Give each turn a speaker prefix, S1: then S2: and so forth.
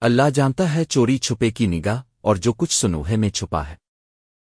S1: اللہ جانتا ہے چوری چھپے کی نگاہ اور جو کچھ سنوہے میں چھپا ہے۔